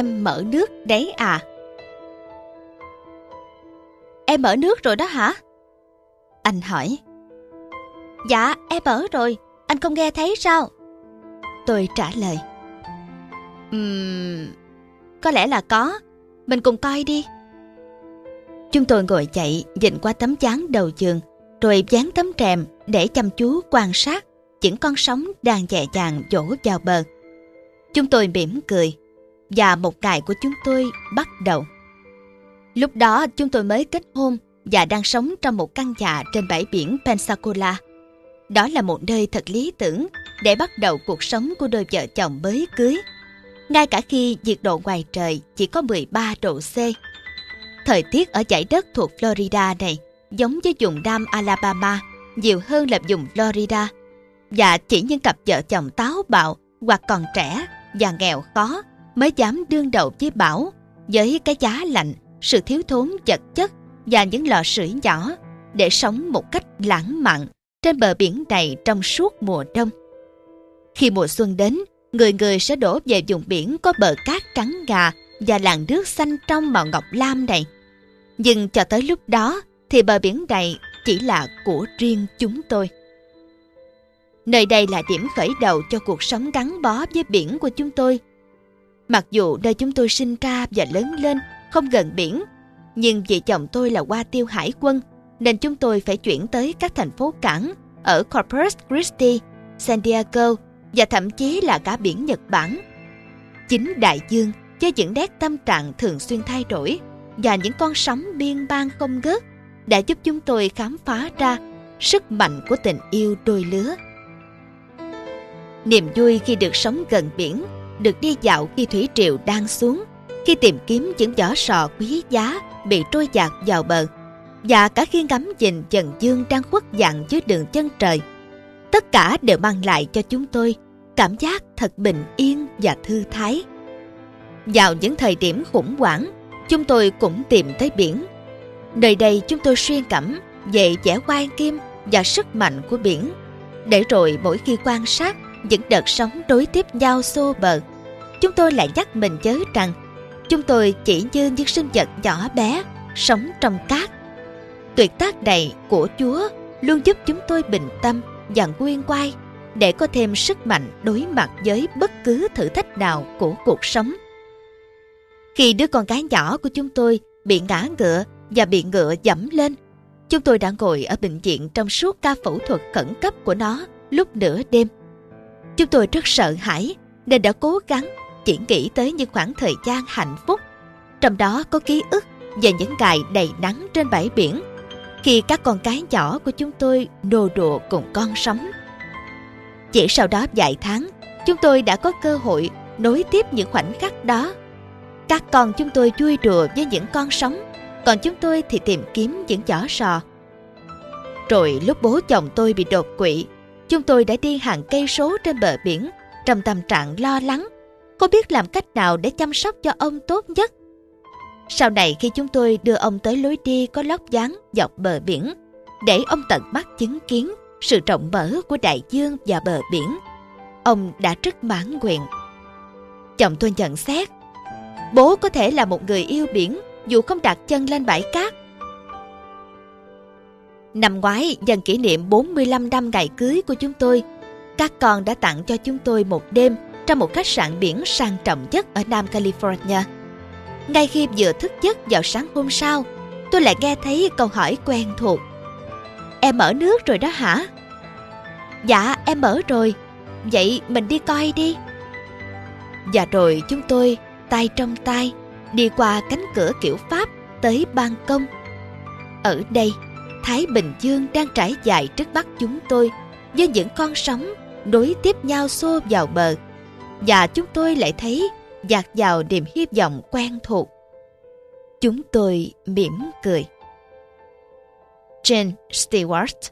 em mở nước đấy à? Em mở nước rồi đó hả? Anh hỏi. Dạ, em mở rồi. Anh không nghe thấy sao? Tôi trả lời. Ừm, có lẽ là có. Mình cùng coi đi. Chúng tôi ngồi dậy, dịnh qua tấm chán đầu giường, rồi dán tấm rèm để chăm chú quan sát những con sóng đang dè dàng dỗ vào bờ. Chúng tôi mỉm cười, và một ngày của chúng tôi bắt đầu. Lúc đó chúng tôi mới kết hôn và đang sống trong một căn nhà trên bãi biển Pensacola. Đó là một nơi thật lý tưởng để bắt đầu cuộc sống của đôi vợ chồng mới cưới. Ngay cả khi nhiệt độ ngoài trời chỉ có 13 độ C. Thời tiết ở dãy đất thuộc Florida này giống với vùng Nam Alabama, nhiều hơn là vùng Florida. Và chỉ những cặp vợ chồng táo bạo hoặc còn trẻ và nghèo khó mới dám đương đầu với bão với cái giá lạnh, sự thiếu thốn vật chất và những lò sưởi nhỏ để sống một cách lãng mạn trên bờ biển này trong suốt mùa đông. Khi mùa xuân đến, người người sẽ đổ về vùng biển có bờ cát trắng ngà và làn nước xanh trong màu ngọc lam này. Nhưng cho tới lúc đó thì bờ biển này chỉ là của riêng chúng tôi. Nơi đây là điểm khởi đầu cho cuộc sống gắn bó với biển của chúng tôi. Mặc dù nơi chúng tôi sinh ra và lớn lên không gần biển, nhưng vì chồng tôi là qua tiêu hải quân nên chúng tôi phải chuyển tới các thành phố cảng ở Corpus Christi, San Diego và thậm chí là cả biển Nhật Bản. Chính đại dương với những nét tâm trạng thường xuyên thay đổi và những con sóng biên bang không ngớt đã giúp chúng tôi khám phá ra sức mạnh của tình yêu đôi lứa. Niềm vui khi được sống gần biển, được đi dạo khi thủy triều đang xuống, khi tìm kiếm những vỏ sò quý giá bị trôi dạt vào bờ, và cả khi ngắm nhìn dần dương đang khuất dạng dưới đường chân trời. Tất cả đều mang lại cho chúng tôi cảm giác thật bình yên và thư thái. Vào những thời điểm khủng hoảng, chúng tôi cũng tìm tới biển. Nơi đây chúng tôi suy cảm về vẻ oai kim và sức mạnh của biển. Để rồi mỗi khi quan sát những đợt sóng đối tiếp nhau xô bờ, chúng tôi lại nhắc mình chớ rằng chúng tôi chỉ như những sinh vật nhỏ bé sống trong cát. Tuyệt tác này của Chúa luôn giúp chúng tôi bình tâm và nguyên quay để có thêm sức mạnh đối mặt với bất cứ thử thách nào của cuộc sống. Khi đứa con gái nhỏ của chúng tôi bị ngã ngựa và bị ngựa dẫm lên, chúng tôi đã ngồi ở bệnh viện trong suốt ca phẫu thuật khẩn cấp của nó lúc nửa đêm. Chúng tôi rất sợ hãi nên đã cố gắng chỉ nghĩ tới những khoảng thời gian hạnh phúc. Trong đó có ký ức về những ngày đầy nắng trên bãi biển khi các con cái nhỏ của chúng tôi nô đùa cùng con sống. Chỉ sau đó vài tháng, chúng tôi đã có cơ hội nối tiếp những khoảnh khắc đó. Các con chúng tôi vui đùa với những con sống, còn chúng tôi thì tìm kiếm những giỏ sò. Rồi lúc bố chồng tôi bị đột quỵ, chúng tôi đã đi hàng cây số trên bờ biển trong tâm trạng lo lắng, Cô biết làm cách nào để chăm sóc cho ông tốt nhất. Sau này khi chúng tôi đưa ông tới lối đi có lóc dáng dọc bờ biển, để ông tận mắt chứng kiến sự rộng mở của đại dương và bờ biển, ông đã rất mãn nguyện. Chồng tôi nhận xét, bố có thể là một người yêu biển dù không đặt chân lên bãi cát. Năm ngoái, dần kỷ niệm 45 năm ngày cưới của chúng tôi, các con đã tặng cho chúng tôi một đêm trong một khách sạn biển sang trọng nhất ở Nam California. Ngay khi vừa thức giấc vào sáng hôm sau, tôi lại nghe thấy câu hỏi quen thuộc. Em mở nước rồi đó hả? Dạ, em mở rồi. Vậy mình đi coi đi. Và rồi chúng tôi, tay trong tay, đi qua cánh cửa kiểu Pháp tới ban công. Ở đây, Thái Bình Dương đang trải dài trước mắt chúng tôi với những con sóng đối tiếp nhau xô vào bờ. Và chúng tôi lại thấy dạt vào niềm hy vọng quen thuộc. Chúng tôi mỉm cười. Jane Stewart